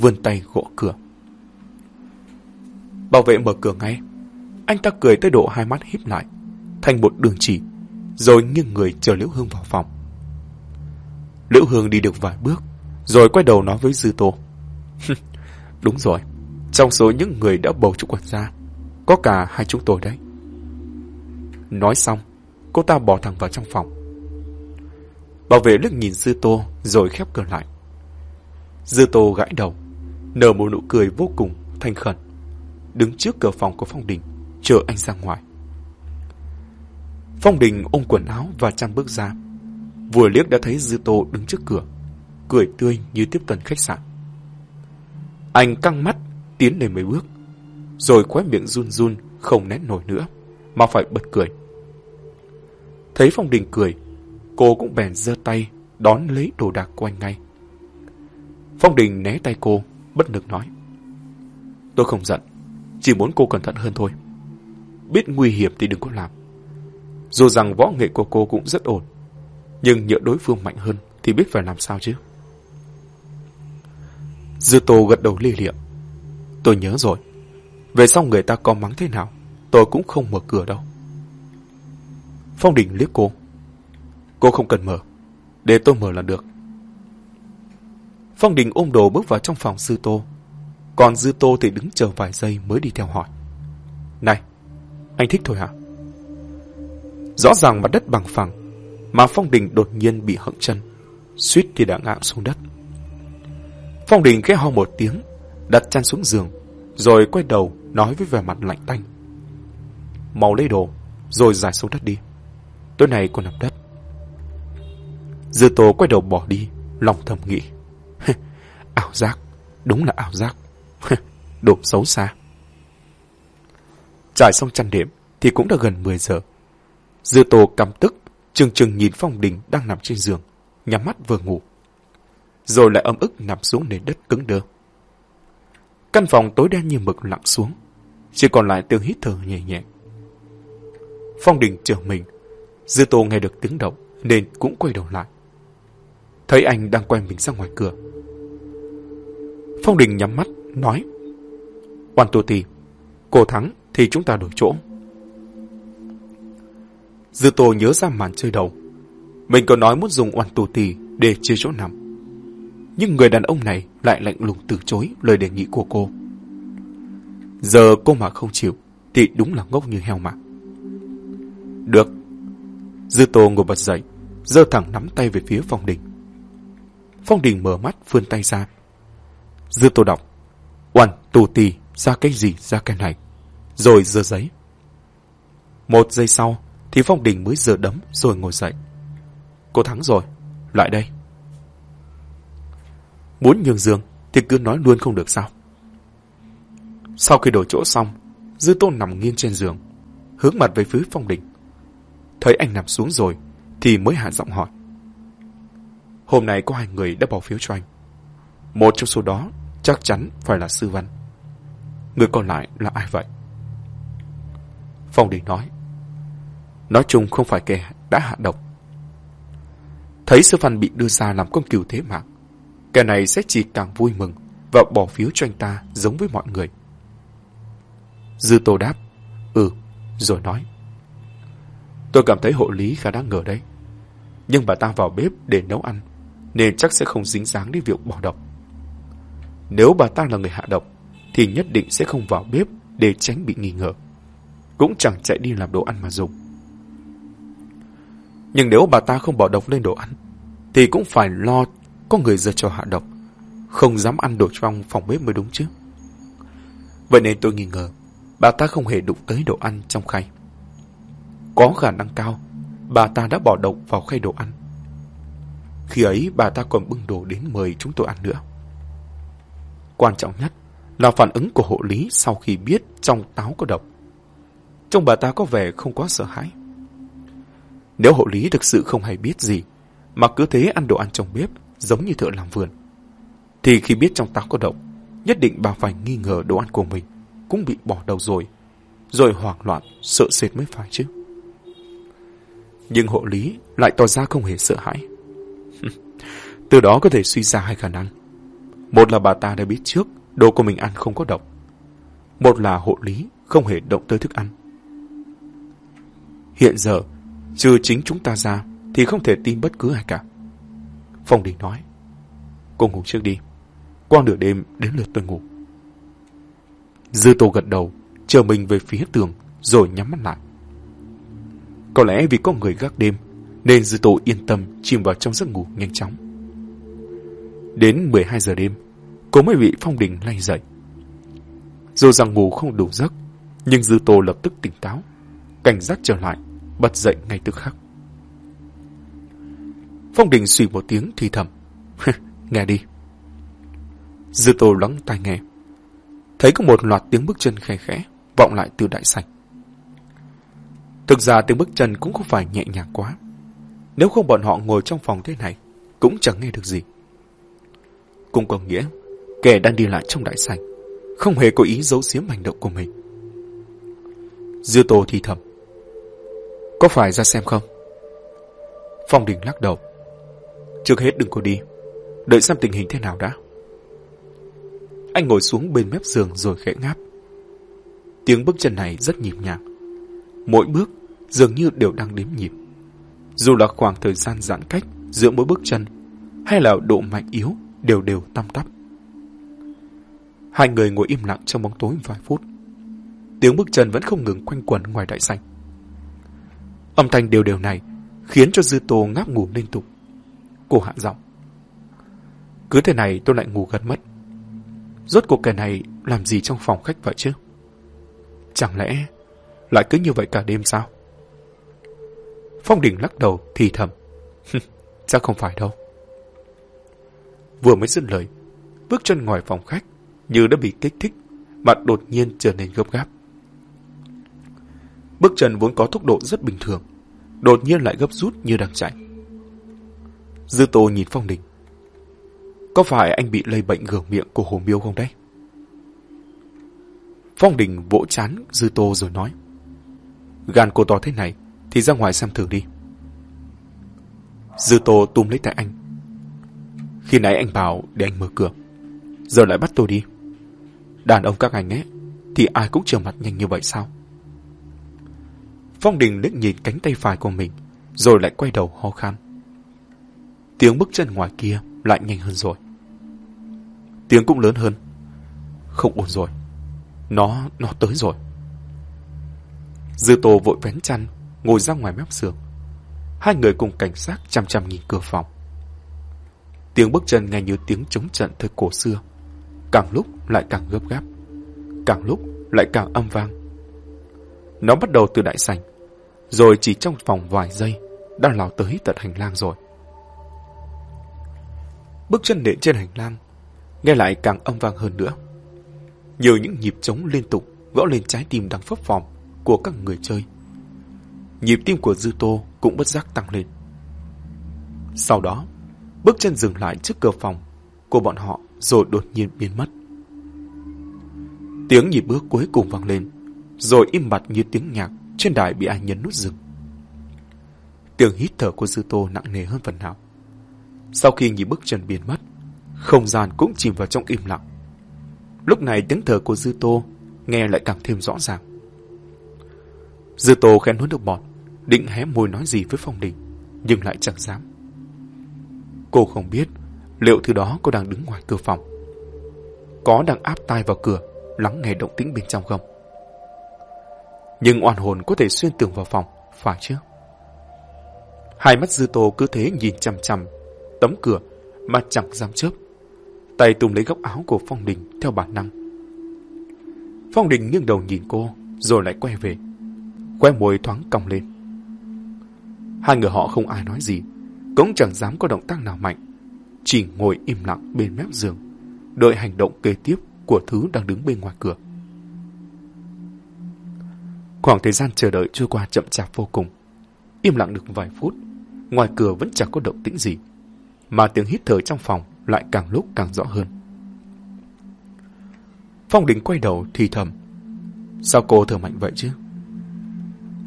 [SPEAKER 1] vươn tay gõ cửa. Bảo vệ mở cửa ngay. Anh ta cười tới độ hai mắt híp lại, thành một đường chỉ, rồi nghiêng người chờ Liễu Hương vào phòng. Liễu Hương đi được vài bước, rồi quay đầu nói với Dư Tô. Đúng rồi, trong số những người đã bầu chủ quản gia, có cả hai chúng tôi đấy. Nói xong, cô ta bỏ thẳng vào trong phòng. Bảo vệ liếc nhìn Dư Tô rồi khép cửa lại. Dư Tô gãi đầu, nở một nụ cười vô cùng thanh khẩn, đứng trước cửa phòng của Phong Đình, chờ anh ra ngoài. Phong Đình ôm quần áo và chăn bước ra, vừa liếc đã thấy Dư Tô đứng trước cửa, cười tươi như tiếp tân khách sạn. Anh căng mắt, tiến lên mấy bước, rồi khóe miệng run run, không nén nổi nữa, mà phải bật cười. Thấy Phong Đình cười, cô cũng bèn giơ tay, đón lấy đồ đạc của anh ngay. Phong Đình né tay cô, bất lực nói. Tôi không giận, chỉ muốn cô cẩn thận hơn thôi. Biết nguy hiểm thì đừng có làm. Dù rằng võ nghệ của cô cũng rất ổn, nhưng nhỡ đối phương mạnh hơn thì biết phải làm sao chứ. Dư Tô gật đầu lia liệm. Tôi nhớ rồi. Về sau người ta có mắng thế nào, tôi cũng không mở cửa đâu. Phong Đình liếc cô. Cô không cần mở, để tôi mở là được. Phong Đình ôm đồ bước vào trong phòng Dư Tô. Còn Dư Tô thì đứng chờ vài giây mới đi theo hỏi. Này, anh thích thôi hả? Rõ ràng mặt đất bằng phẳng, mà Phong Đình đột nhiên bị hững chân, suýt thì đã ngã xuống đất. Phong Đình khẽ ho một tiếng, đặt chăn xuống giường, rồi quay đầu nói với vẻ mặt lạnh tanh. Mau lấy đồ, rồi giải xuống đất đi. Tối nay còn nằm đất. Dư Tô quay đầu bỏ đi, lòng thầm nghĩ. ảo giác, đúng là ảo giác. Đồ xấu xa. Trải xong chăn đệm thì cũng đã gần 10 giờ. Dư Tô căm tức, chừng chừng nhìn Phong Đình đang nằm trên giường, nhắm mắt vừa ngủ. Rồi lại ấm ức nằm xuống nền đất cứng đơ. Căn phòng tối đen như mực lặng xuống, chỉ còn lại tiếng hít thở nhẹ nhẹ. Phong Đình chờ mình, Dư Tô nghe được tiếng động nên cũng quay đầu lại. Thấy anh đang quay mình ra ngoài cửa. Phong Đình nhắm mắt, nói Oan Tô Tì, cô thắng thì chúng ta đổi chỗ. Dư Tô nhớ ra màn chơi đầu. Mình có nói muốn dùng oan tù tì để chia chỗ nằm. Nhưng người đàn ông này lại lạnh lùng từ chối lời đề nghị của cô. Giờ cô mà không chịu thì đúng là ngốc như heo mà. Được. Dư Tô ngồi bật dậy, giơ thẳng nắm tay về phía Phong Đình. Phong Đình mở mắt vươn tay ra. Dư Tô đọc. Oan tù tì ra cái gì ra cái này. Rồi giơ giấy. Một giây sau, thì Phong Đình mới giơ đấm rồi ngồi dậy. Cô thắng rồi, lại đây. Muốn nhường giường thì cứ nói luôn không được sao. Sau khi đổi chỗ xong, Dư Tôn nằm nghiêng trên giường, hướng mặt về phía Phong Đình. Thấy anh nằm xuống rồi, thì mới hạ giọng hỏi. Hôm nay có hai người đã bỏ phiếu cho anh. Một trong số đó chắc chắn phải là Sư Văn. Người còn lại là ai vậy? Phong Đình nói. Nói chung không phải kẻ đã hạ độc. Thấy Sư Văn bị đưa ra làm công cừu thế mạng, kẻ này sẽ chỉ càng vui mừng và bỏ phiếu cho anh ta giống với mọi người. Dư Tô đáp, ừ, rồi nói. Tôi cảm thấy hộ lý khá đáng ngờ đấy. Nhưng bà ta vào bếp để nấu ăn, nên chắc sẽ không dính dáng đến việc bỏ độc. Nếu bà ta là người hạ độc, thì nhất định sẽ không vào bếp để tránh bị nghi ngờ. Cũng chẳng chạy đi làm đồ ăn mà dùng. Nhưng nếu bà ta không bỏ độc lên đồ ăn, thì cũng phải lo có người giật cho hạ độc. Không dám ăn đồ trong phòng bếp mới đúng chứ. Vậy nên tôi nghi ngờ, bà ta không hề đụng tới đồ ăn trong khay. Có khả năng cao, bà ta đã bỏ độc vào khay đồ ăn. Khi ấy bà ta còn bưng đồ đến mời chúng tôi ăn nữa. Quan trọng nhất là phản ứng của hộ lý sau khi biết trong táo có độc. Trông bà ta có vẻ không quá sợ hãi. Nếu hộ lý thực sự không hay biết gì, mà cứ thế ăn đồ ăn trong bếp giống như thợ làm vườn, thì khi biết trong táo có độc, nhất định bà phải nghi ngờ đồ ăn của mình cũng bị bỏ đầu rồi, rồi hoảng loạn, sợ sệt mới phải chứ. Nhưng hộ lý lại tỏ ra không hề sợ hãi. Từ đó có thể suy ra hai khả năng. Một là bà ta đã biết trước đồ của mình ăn không có độc. Một là hộ lý không hề động tới thức ăn. Hiện giờ, Trừ chính chúng ta ra thì không thể tin bất cứ ai cả. Phong Đình nói. Cô ngủ trước đi. Qua nửa đêm đến lượt tôi ngủ. Dư Tô gật đầu, chờ mình về phía tường, rồi nhắm mắt lại. Có lẽ vì có người gác đêm, nên Dư Tô yên tâm chìm vào trong giấc ngủ nhanh chóng. Đến 12 giờ đêm, cô mới bị Phong Đình lay dậy. Dù rằng ngủ không đủ giấc, nhưng Dư Tô lập tức tỉnh táo, cảnh giác trở lại bật dậy ngay tức khắc. Phong Đình suy một tiếng thì thầm. nghe đi. Dư Tô lắng tai nghe. Thấy có một loạt tiếng bước chân khẽ khẽ vọng lại từ đại sảnh. Thực ra tiếng bước chân cũng không phải nhẹ nhàng quá. Nếu không bọn họ ngồi trong phòng thế này, cũng chẳng nghe được gì. Cũng có nghĩa, kẻ đang đi lại trong đại sảnh, không hề có ý giấu giếm hành động của mình. Dư Tô thì thầm. Có phải ra xem không? Phong Đình lắc đầu. Trước hết đừng có đi. Đợi xem tình hình thế nào đã. Anh ngồi xuống bên mép giường rồi khẽ ngáp. Tiếng bước chân này rất nhịp nhàng. Mỗi bước dường như đều đang đếm nhịp. Dù là khoảng thời gian giãn cách giữa mỗi bước chân hay là độ mạnh yếu đều đều tăm tắp. Hai người ngồi im lặng trong bóng tối vài phút. Tiếng bước chân vẫn không ngừng quanh quẩn ngoài đại sảnh. Âm thanh đều đều này khiến cho Dư Tô ngáp ngủ liên tục. Cô hạ giọng. Cứ thế này tôi lại ngủ gật mất. Rốt cuộc kẻ này làm gì trong phòng khách vậy chứ? Chẳng lẽ lại cứ như vậy cả đêm sao? Phong Đình lắc đầu thì thầm. Chắc không phải đâu. Vừa mới dứt lời, bước chân ngoài phòng khách như đã bị kích thích, mặt đột nhiên trở nên gấp gáp. Bước chân vốn có tốc độ rất bình thường, đột nhiên lại gấp rút như đang chạy. Dư Tô nhìn Phong Đình. Có phải anh bị lây bệnh gường miệng của Hồ Miêu không đấy? Phong Đình vỗ chán Dư Tô rồi nói. Gan cô to thế này thì ra ngoài xem thử đi. Dư Tô túm lấy tay anh. Khi nãy anh bảo để anh mở cửa. Giờ lại bắt tôi đi. Đàn ông các anh ấy thì ai cũng trở mặt nhanh như vậy sao? Phong Đình liếc nhìn cánh tay phải của mình rồi lại quay đầu ho khan. Tiếng bước chân ngoài kia lại nhanh hơn rồi. Tiếng cũng lớn hơn. Không ổn rồi. Nó, nó tới rồi. Dư Tô vội vén chăn, ngồi ra ngoài mép giường. Hai người cùng cảnh sát chăm chăm nhìn cửa phòng. Tiếng bước chân nghe như tiếng chống trận thời cổ xưa. Càng lúc lại càng gấp gáp. Càng lúc lại càng âm vang. Nó bắt đầu từ đại sảnh, rồi chỉ trong vòng vài giây đã lao tới tận hành lang rồi. Bước chân nện trên hành lang, nghe lại càng âm vang hơn nữa. Nhiều những nhịp trống liên tục gõ lên trái tim đang phấp phồng của các người chơi. Nhịp tim của Dư Tô cũng bất giác tăng lên. Sau đó, bước chân dừng lại trước cửa phòng của bọn họ rồi đột nhiên biến mất. Tiếng nhịp bước cuối cùng vang lên, rồi im bặt như tiếng nhạc trên đài bị ai nhấn nút dừng. Tiếng hít thở của Dư Tô nặng nề hơn phần nào. Sau khi nhịp bước chân biến mất, không gian cũng chìm vào trong im lặng. Lúc này tiếng thở của Dư Tô nghe lại càng thêm rõ ràng. Dư Tô khẽ nuốt được bọt, định hé môi nói gì với Phong Đình, nhưng lại chẳng dám. Cô không biết liệu thứ đó có đang đứng ngoài cửa phòng. Có đang áp tai vào cửa, lắng nghe động tĩnh bên trong không? Nhưng oan hồn có thể xuyên tường vào phòng, phải chứ? Hai mắt Dư Tô cứ thế nhìn chằm chằm tấm cửa mà chẳng dám chớp. Tay tùm lấy góc áo của Phong Đình theo bản năng. Phong Đình nghiêng đầu nhìn cô, rồi lại quay về. Que môi thoáng cong lên. Hai người họ không ai nói gì, cũng chẳng dám có động tác nào mạnh. Chỉ ngồi im lặng bên mép giường, đợi hành động kế tiếp của thứ đang đứng bên ngoài cửa. Khoảng thời gian chờ đợi trôi qua chậm chạp vô cùng. Im lặng được vài phút, ngoài cửa vẫn chẳng có động tĩnh gì, mà tiếng hít thở trong phòng lại càng lúc càng rõ hơn. Phong Đình quay đầu thì thầm. Sao cô thở mạnh vậy chứ?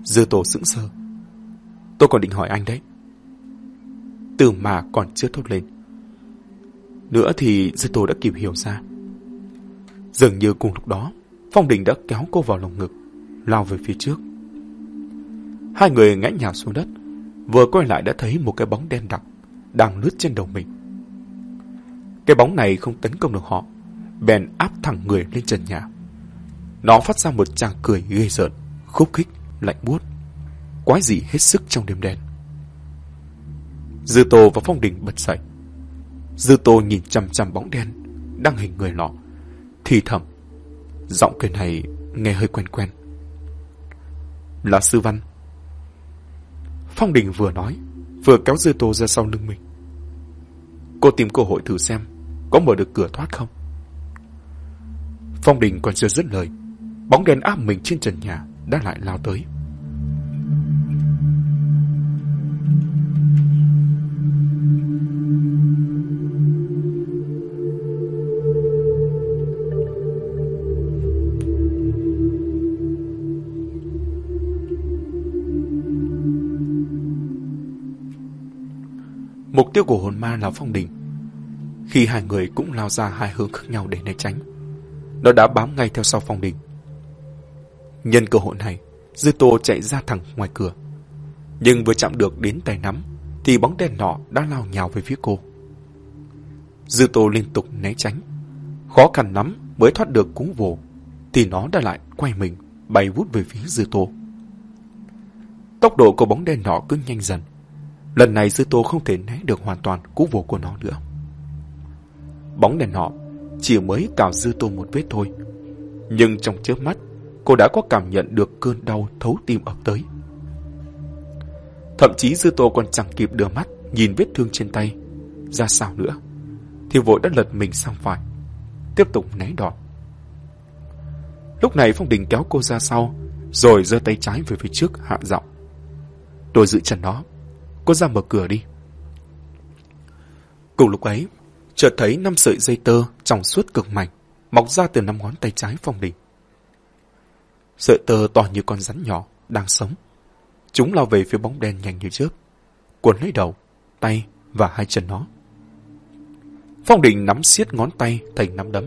[SPEAKER 1] Dư tổ sững sờ. Tôi còn định hỏi anh đấy. Từ mà còn chưa thốt lên. Nữa thì dư tổ đã kịp hiểu ra. Dường như cùng lúc đó, Phong Đình đã kéo cô vào lòng ngực, lao về phía trước. Hai người ngã nhào xuống đất, vừa quay lại đã thấy một cái bóng đen đặc đang lướt trên đầu mình. Cái bóng này không tấn công được họ, bèn áp thẳng người lên trần nhà. Nó phát ra một tràng cười ghê rợn, khúc khích, lạnh buốt, quái dị hết sức trong đêm đen. Dư Tô và Phong Đình bật dậy. Dư Tô nhìn chằm chằm bóng đen đang hình người nọ, thì thầm. Giọng cười này nghe hơi quen quen. Là Sư Văn. Phong Đình vừa nói, vừa kéo Dư Tô ra sau lưng mình. Cô tìm cơ hội thử xem có mở được cửa thoát không. Phong Đình còn chưa dứt lời, bóng đèn áp mình trên trần nhà đã lại lao tới. Mục tiêu của hồn ma là Phong Đình. Khi hai người cũng lao ra hai hướng khác nhau để né tránh, nó đã bám ngay theo sau Phong Đình. Nhân cơ hội này, Dư Tô chạy ra thẳng ngoài cửa. Nhưng vừa chạm được đến tay nắm, thì bóng đèn nọ đã lao nhào về phía cô. Dư Tô liên tục né tránh. Khó khăn lắm mới thoát được cú vồ, thì nó đã lại quay mình, bay vút về phía Dư Tô. Tốc độ của bóng đèn nọ cứ nhanh dần. Lần này Dư Tô không thể né được hoàn toàn cú vồ của nó nữa. Bóng đèn nọ chỉ mới cào Dư Tô một vết thôi. Nhưng trong chớp mắt, cô đã có cảm nhận được cơn đau thấu tim ập tới. Thậm chí Dư Tô còn chẳng kịp đưa mắt nhìn vết thương trên tay. Ra sao nữa? Thì vội đã lật mình sang phải. Tiếp tục né đòn. Lúc này Phong Đình kéo cô ra sau, rồi giơ tay trái về phía trước hạ giọng. Tôi giữ chân nó. Cô ra mở cửa đi. Cùng lúc ấy, chợt thấy năm sợi dây tơ trong suốt cực mảnh mọc ra từ năm ngón tay trái Phong Đình. Sợi tơ to như con rắn nhỏ, đang sống. Chúng lao về phía bóng đen nhanh như trước, cuốn lấy đầu, tay và hai chân nó. Phong Đình nắm siết ngón tay thành nắm đấm.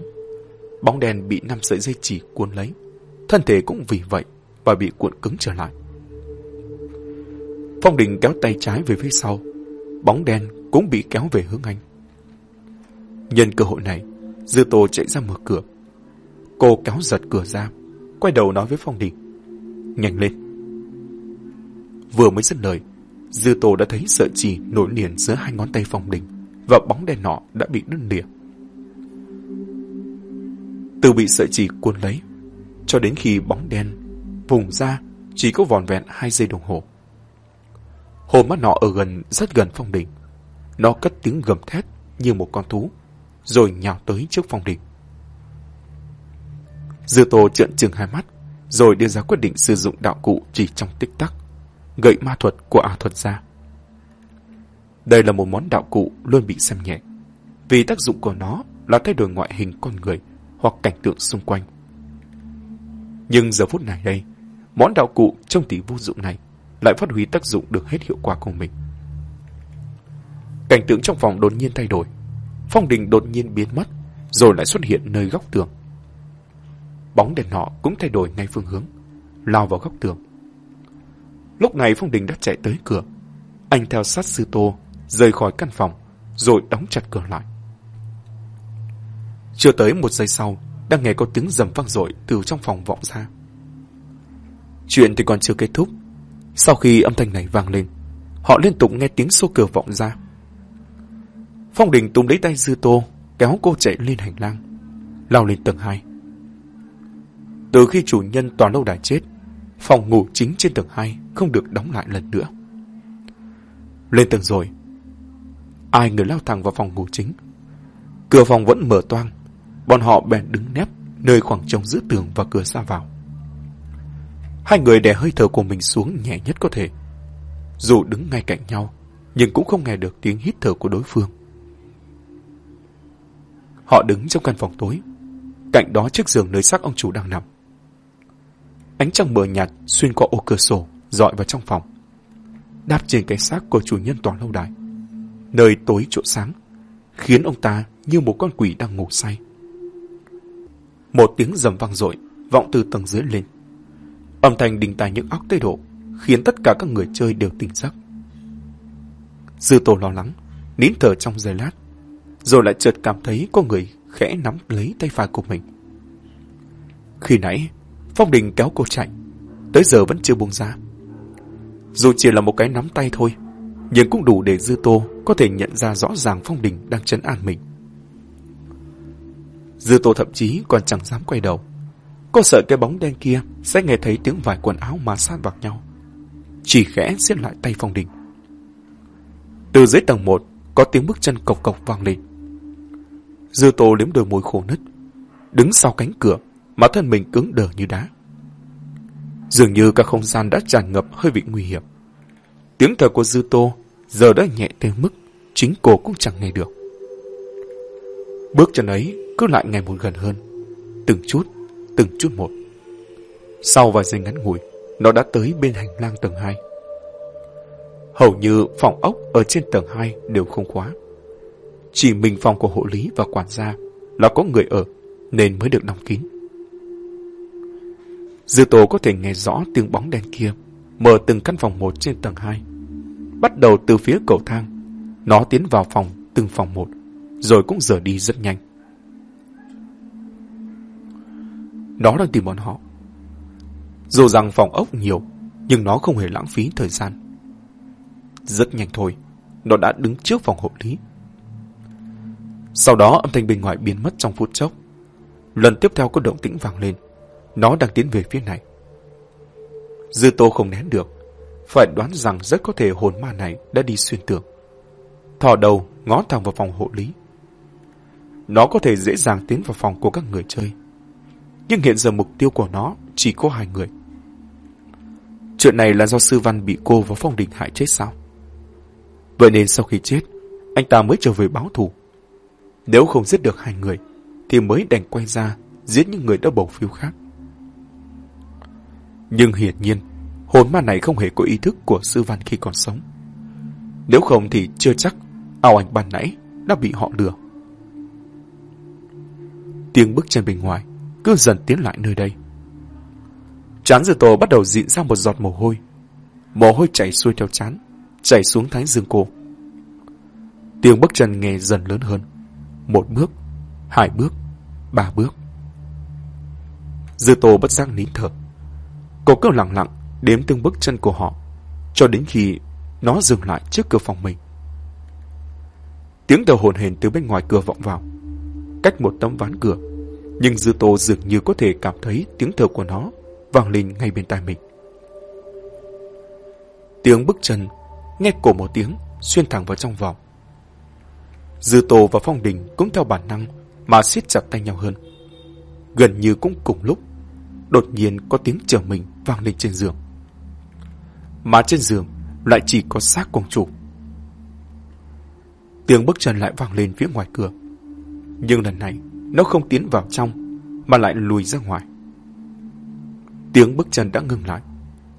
[SPEAKER 1] Bóng đen bị năm sợi dây chỉ cuốn lấy. Thân thể cũng vì vậy và bị cuộn cứng trở lại. Phong Đình kéo tay trái về phía sau. Bóng đen cũng bị kéo về hướng anh. Nhân cơ hội này, Dư Tô chạy ra mở cửa. Cô kéo giật cửa ra, quay đầu nói với Phong Đình. Nhanh lên. Vừa mới dứt lời, Dư Tô đã thấy sợi chỉ nổi liền giữa hai ngón tay Phong Đình và bóng đèn nọ đã bị đứt lìa. Từ bị sợi chỉ cuốn lấy, cho đến khi bóng đen vùng ra chỉ có vòn vẹn hai giây đồng hồ. Hồ mắt nọ ở gần, rất gần Phong Đình. Nó cất tiếng gầm thét như một con thú, rồi nhào tới trước Phong Đình. Dư Tô trợn trừng hai mắt, rồi đưa ra quyết định sử dụng đạo cụ chỉ trong tích tắc, gậy ma thuật của ảo thuật ra. Đây là một món đạo cụ luôn bị xem nhẹ, vì tác dụng của nó là thay đổi ngoại hình con người hoặc cảnh tượng xung quanh. Nhưng giờ phút này đây, món đạo cụ trong tỷ vô dụng này lại phát huy tác dụng được hết hiệu quả của mình. Cảnh tượng trong phòng đột nhiên thay đổi. Phong đình đột nhiên biến mất, rồi lại xuất hiện nơi góc tường. Bóng đèn họ cũng thay đổi ngay phương hướng, lao vào góc tường. Lúc này Phong Đình đã chạy tới cửa. Anh theo sát sư tô, rời khỏi căn phòng, rồi đóng chặt cửa lại. Chưa tới một giây sau, đang nghe có tiếng rầm vang dội từ trong phòng vọng ra. Chuyện thì còn chưa kết thúc. Sau khi âm thanh này vang lên, họ liên tục nghe tiếng xô cửa vọng ra. Phong Đình túm lấy tay Dư Tô, kéo cô chạy lên hành lang, lao lên tầng 2. Từ khi chủ nhân tòa lâu đài chết, phòng ngủ chính trên tầng 2 không được đóng lại lần nữa. Lên tầng rồi, ai người lao thẳng vào phòng ngủ chính. Cửa phòng vẫn mở toang, bọn họ bèn đứng nép nơi khoảng trống giữa tường và cửa ra vào. Hai người đè hơi thở của mình xuống nhẹ nhất có thể. Dù đứng ngay cạnh nhau, nhưng cũng không nghe được tiếng hít thở của đối phương. Họ đứng trong căn phòng tối, cạnh đó chiếc giường nơi xác ông chủ đang nằm. Ánh trăng mờ nhạt xuyên qua ô cửa sổ, dọi vào trong phòng. Đáp trên cái xác của chủ nhân tòa lâu đài. Nơi tối chỗ sáng, khiến ông ta như một con quỷ đang ngủ say. Một tiếng rầm vang dội vọng từ tầng dưới lên. Âm thanh đình tài những óc tê độ, khiến tất cả các người chơi đều tỉnh giấc. Dư tổ lo lắng, nín thở trong giây lát, rồi lại chợt cảm thấy có người khẽ nắm lấy tay phải của mình. Khi nãy, Phong Đình kéo cô chạy, tới giờ vẫn chưa buông ra. Dù chỉ là một cái nắm tay thôi, nhưng cũng đủ để Dư Tô có thể nhận ra rõ ràng Phong Đình đang chấn an mình. Dư Tô thậm chí còn chẳng dám quay đầu. Cô sợ cái bóng đen kia sẽ nghe thấy tiếng vài quần áo mà sát vào nhau. Chỉ khẽ siết lại tay Phong Đình. Từ dưới tầng 1 có tiếng bước chân cộc cộc vang lên. Dư Tô liếm đôi môi khô nứt, đứng sau cánh cửa mà thân mình cứng đờ như đá. Dường như cả không gian đã tràn ngập hơi vị nguy hiểm. Tiếng thở của Dư Tô giờ đã nhẹ tới mức chính cô cũng chẳng nghe được. Bước chân ấy cứ lại ngày một gần hơn, từng chút, từng chút một. Sau vài giây ngắn ngủi, nó đã tới bên hành lang tầng 2. Hầu như phòng ốc ở trên tầng 2 đều không khóa. Chỉ mình phòng của hộ lý và quản gia là có người ở nên mới được đóng kín. Dư Tô có thể nghe rõ tiếng bóng đen kia mở từng căn phòng một trên tầng 2. Bắt đầu từ phía cầu thang, nó tiến vào phòng từng phòng một, rồi cũng rời đi rất nhanh. Nó đang tìm bọn họ. Dù rằng phòng ốc nhiều, nhưng nó không hề lãng phí thời gian. Rất nhanh thôi, nó đã đứng trước phòng hộ lý. Sau đó âm thanh bên ngoài biến mất trong phút chốc. Lần tiếp theo có động tĩnh vang lên. Nó đang tiến về phía này. Dư tô không nén được. Phải đoán rằng rất có thể hồn ma này đã đi xuyên tường. Thỏ đầu ngó thẳng vào phòng hộ lý. Nó có thể dễ dàng tiến vào phòng của các người chơi. Nhưng hiện giờ mục tiêu của nó chỉ có hai người. Chuyện này là do sư văn bị cô và phong đình hại chết sao? Vậy nên sau khi chết, anh ta mới trở về báo thù. Nếu không giết được hai người, thì mới đành quay ra giết những người đã bầu phiếu khác. Nhưng hiển nhiên, hồn ma này không hề có ý thức của sư văn khi còn sống. Nếu không thì chưa chắc ảo ảnh ban nãy đã bị họ lừa. Tiếng bước chân bên ngoài cứ dần tiến lại nơi đây. Chán dư tổ bắt đầu dịn ra một giọt mồ hôi. Mồ hôi chảy xuôi theo chán, chảy xuống thái dương cô. Tiếng bước chân nghe dần lớn hơn. Một bước, hai bước, ba bước. Dư tô bất giác nín thở. Cô cứ lặng lặng đếm từng bước chân của họ, cho đến khi nó dừng lại trước cửa phòng mình. Tiếng đầu hồn hển từ bên ngoài cửa vọng vào, cách một tấm ván cửa, nhưng Dư Tô dường như có thể cảm thấy tiếng thở của nó vang lên ngay bên tai mình. Tiếng bước chân, nghe cổ một tiếng, xuyên thẳng vào trong vòng. Dư Tô và Phong Đình cũng theo bản năng mà siết chặt tay nhau hơn. Gần như cũng cùng lúc, đột nhiên có tiếng chờ mình vang lên trên giường. Mà trên giường lại chỉ có xác công chủ. Tiếng bước chân lại vang lên phía ngoài cửa. Nhưng lần này, nó không tiến vào trong, mà lại lùi ra ngoài. Tiếng bước chân đã ngừng lại.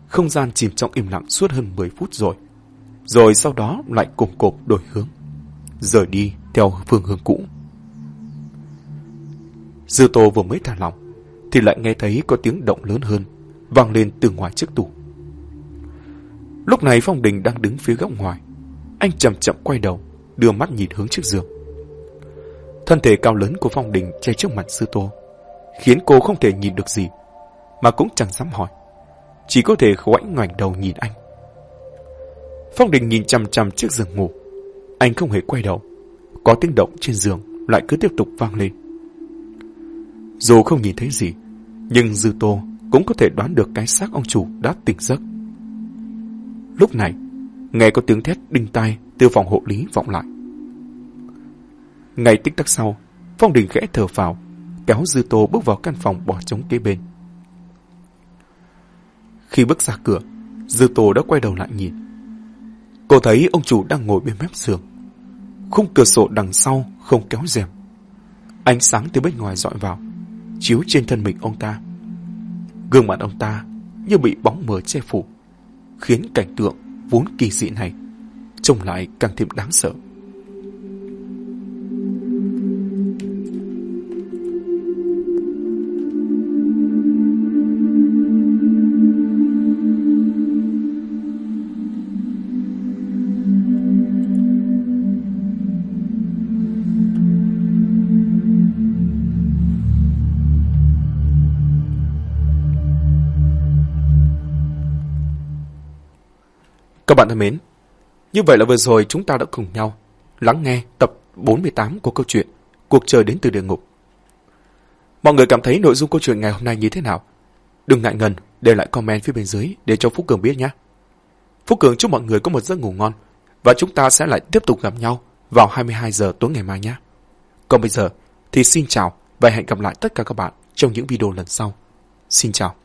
[SPEAKER 1] Không gian chìm trong im lặng suốt hơn 10 phút rồi. Rồi sau đó lại cùng cộp đổi hướng. Rời đi theo phương hướng cũ. Dư tô vừa mới thả lỏng, thì lại nghe thấy có tiếng động lớn hơn, vang lên từ ngoài chiếc tủ. Lúc này Phong Đình đang đứng phía góc ngoài. Anh chậm chậm quay đầu, đưa mắt nhìn hướng chiếc giường. Thân thể cao lớn của Phong Đình che trước mặt Sư Tô, khiến cô không thể nhìn được gì, mà cũng chẳng dám hỏi. Chỉ có thể khoảnh ngoảnh đầu nhìn anh. Phong Đình nhìn chằm chằm chiếc giường ngủ. Anh không hề quay đầu. Có tiếng động trên giường lại cứ tiếp tục vang lên. Dù không nhìn thấy gì, nhưng Dư Tô cũng có thể đoán được cái xác ông chủ đã tỉnh giấc. Lúc này, nghe có tiếng thét đinh tai từ phòng hộ lý vọng lại. Ngay tích tắc sau, Phong Đình khẽ thở vào, kéo Dư Tô bước vào căn phòng bỏ trống kế bên. Khi bước ra cửa, Dư Tô đã quay đầu lại nhìn. Cô thấy ông chủ đang ngồi bên mép giường. Khung cửa sổ đằng sau không kéo rèm. Ánh sáng từ bên ngoài dọi vào, chiếu trên thân mình ông ta. Gương mặt ông ta như bị bóng mờ che phủ, khiến cảnh tượng vốn kỳ dị này trông lại càng thêm đáng sợ. Các bạn thân mến, như vậy là vừa rồi chúng ta đã cùng nhau lắng nghe tập 48 của câu chuyện Cuộc trời đến từ địa ngục. Mọi người cảm thấy nội dung câu chuyện ngày hôm nay như thế nào? Đừng ngại ngần để lại comment phía bên dưới để cho Phúc Cường biết nhé. Phúc Cường chúc mọi người có một giấc ngủ ngon và chúng ta sẽ lại tiếp tục gặp nhau vào 22 giờ tối ngày mai nhé. Còn bây giờ thì xin chào và hẹn gặp lại tất cả các bạn trong những video lần sau. Xin chào.